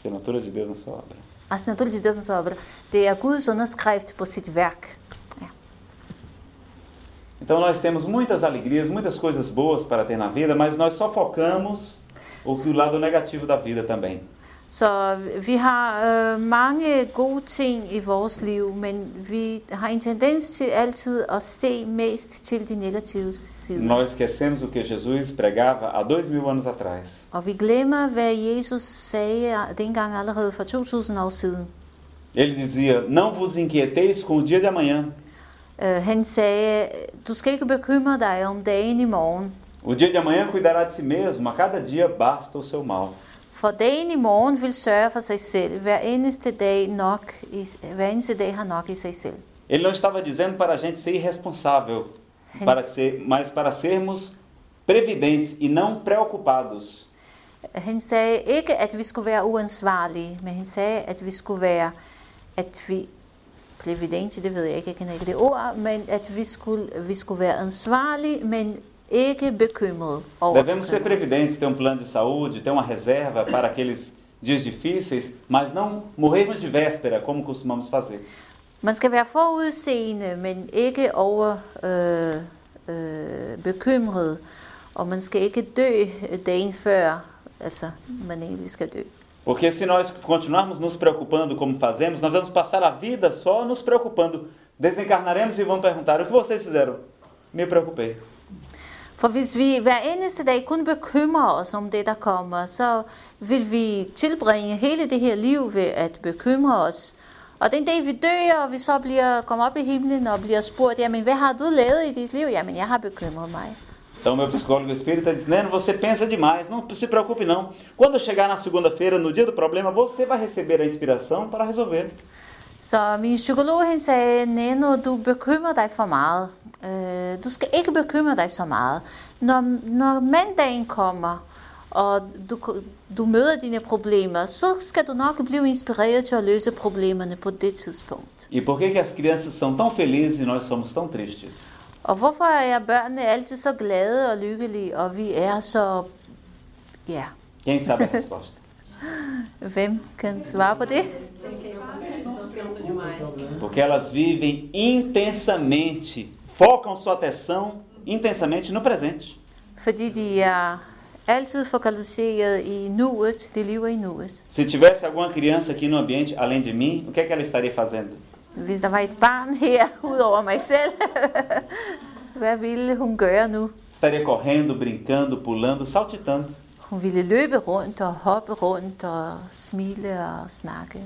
Assinatura de Deus na sua obra. Assinatura de Deus na sua obra. Er Guds underskrift på sit værk. Então nós temos muitas alegrias, muitas coisas boas para ter na vida, mas nós só focamos o lado negativo da vida também. Så vi har øh, mange gode ting i vores liv, men vi har en tendens til altid at se mest til de negative sider. Nós esquecemos o que Jesus pregava há dois mil anos atrás. Og vi glemmer, hvad Jesus sagde dengang allerede for 2000 år siden. Ele dizia: Não vos inquieteis com o dia de amanhã. Øh, han sagde, du skal ikke bekymre dig om dagen i morgen, O dia de amanhã cuidará de si mesmo, a cada dia basta o seu mal. For dagen i morgen vil sørge for sig selv. Hver eneste dag, nok hver eneste dag har nok i sig selv. Ele não estava dizendo para a gente ser irresponsável, Hans- para ser, mas para sermos previdentes e não preocupados. Han sagde ikke, at vi skulle være uansvarlige, men han sagde, at vi skulle være, at vi, previdente, det ved jeg ikke, jeg kender ikke det ord, men at vi skulle, vi skulle være ansvarlige, men Devemos ser previdentes, ter um plano de saúde, ter uma reserva para aqueles dias difíceis, mas não morrermos de véspera, como costumamos fazer. Man skal være forudseende, men ikke over øh, øh, bekymret, og man skal ikke dø dagen før, altså man egentlig skal dø. Porque se nós continuarmos nos preocupando como fazemos, nós vamos passar a vida só nos preocupando. Desencarnaremos e vão perguntar: o que vocês fizeram? Me preocupei. For hvis vi hver eneste dag kun bekymrer os om det, der kommer, så vil vi tilbringe hele det her liv ved at bekymre os. Og den dag vi dør, og vi så bliver, kommer op i himlen og bliver spurgt, jamen hvad har du lavet i dit liv? Jamen jeg har bekymret mig. Então, meu psicólogo espírita diz: Neno, você pensa demais, não se preocupe não. Quando chegar na segunda-feira, no dia do problema, você vai receber a inspiração para resolver. Så min psykolog han sagde, Nano, du bekymrer dig for meget. Øh, du skal ikke bekymre dig så meget. Når, når mandagen kommer, og du, du møder dine problemer, så skal du nok blive inspireret til at løse problemerne på det tidspunkt. E por que, que as crianças são tão felizes e nós somos tão tristes? Og hvorfor er børnene altid så glade og lykkelige, og vi er så... Ja, Quem sabe a resposta? hvem kan svare på det? Porque elas vivem intensamente, focam sua atenção intensamente no presente. Fordi de er altid fokaliseret i nuet, de lever i nuet. Se tivesse alguma criança aqui no ambiente além de mim, o que, é que ela estaria fazendo? Hvis der var et barn her, ud over mig selv, hvad ville hun gøre nu? Estaria correndo, brincando, pulando, saltitando. Hun ville løbe rundt og hoppe rundt og smile og snakke.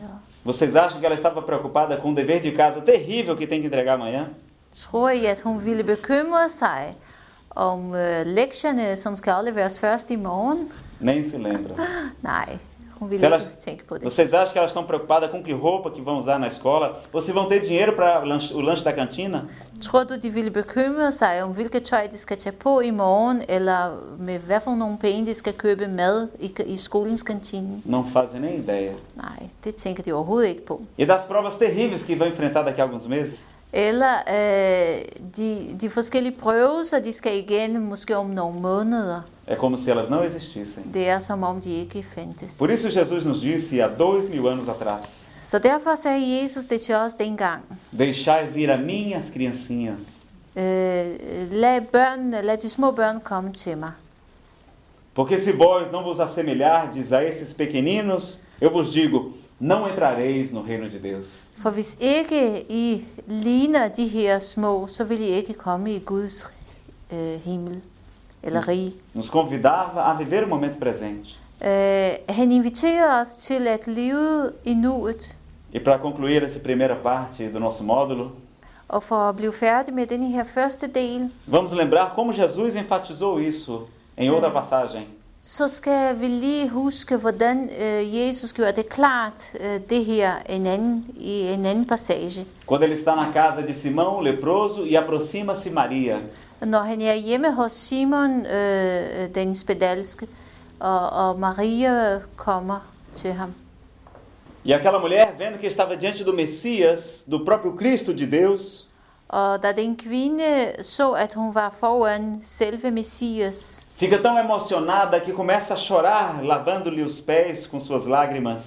Vocês acham que ela estava preocupada com o dever de casa terrível que tem que entregar amanhã? Tror at hun ville bekymre sig om øh, lektierne, som skal afleveres først i morgen? Nem se lembra. Nej, hun ville elas, ikke tænke på det. vocês acham que elas estão preocupadas com que roupa que vão usar na escola? Ou se vão ter dinheiro para o lanche da cantina? Tror du, de ville bekymre sig om, hvilket tøj de skal tage på i morgen, eller med hvad for nogle penge de skal købe mad i, i skolens kantine? Não fazem nem ideia. Nej, det tænker de overhovedet ikke på. E das provas terríveis que vão enfrentar daqui a alguns meses? Eller øh, de, de forskellige prøvelser, de skal igennem måske om nogle måneder. É como se elas não existissem. Det er som om de ikke fandtes. Por isso Jesus nos disse há dois mil anos atrás: Så derfor sagde Jesus det til os dengang. Deixai vir a mim as criancinhas. Øh, lad, børnene, lad de små børn komme til mig. Porque se vós não vos assemelhardes a esses pequeninos, eu vos digo: não entrareis no reino de Deus. For hvis ikke I ligner de her små, så vil I ikke komme i Guds øh, himmel eller rige. Nos convidava a viver o momento presente. Øh, han inviterer os til at leve i nuet. E para concluir essa primeira parte do nosso módulo, Og for at blive færdig med her første del, vamos lembrar como Jesus enfatizou isso em outra passagem. Så skal vi lige huske, hvordan øh, Jesus gjorde det klart, øh, det her en anden, i en anden passage. Quando ele está na casa de Simão, leproso, e aproxima-se Maria. Når han er hjemme hos Simon, øh, den spedalske, og, og Maria kommer til ham. E aquela mulher, vendo que estava diante do Messias, do próprio Cristo de Deus, da den kvinde så, at hun var foran selve Messias, fica tão emocionada que começa a chorar, lavando-lhe os pés com suas lágrimas.